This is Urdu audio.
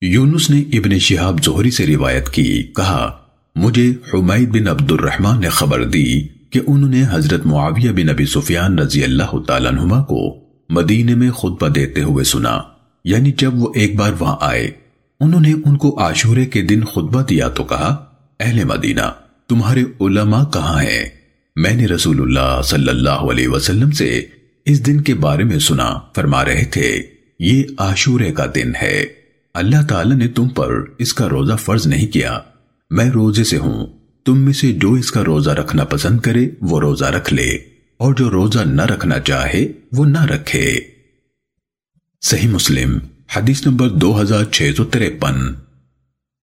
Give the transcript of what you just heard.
یونس نے ابن شہاب زہری سے روایت کی، کہا، مجھے حمید بن عبد الرحمن نے خبر دی کہ انہوں نے حضرت معاویہ بن ابی سفیان رضی اللہ تعالیٰ عنہما کو مدینے میں خطبہ دیتے ہوئے سنا۔ یعنی جب وہ ایک بار وہاں آئے، انہوں نے ان کو عاشورے کے دن خطبہ دیا تو کہا، اہل مدینہ، تمہارے علماء کہاں ہیں؟ میں نے رسول اللہ صلی اللہ علیہ وسلم سے اس دن کے بارے میں سنا، فرما رہے تھے، یہ عاشورے کا دن ہے۔ اللہ تعالیٰ نے تم پر اس کا روزہ فرض نہیں کیا۔ میں روزے سے ہوں۔ تم میں سے جو اس کا روزہ رکھنا پسند کرے، وہ روزہ رکھ لے۔ اور جو روزہ نہ رکھنا چاہے، وہ نہ رکھے۔ صحیح مسلم، حدیث نمبر دو ہزار چھ سو تریپن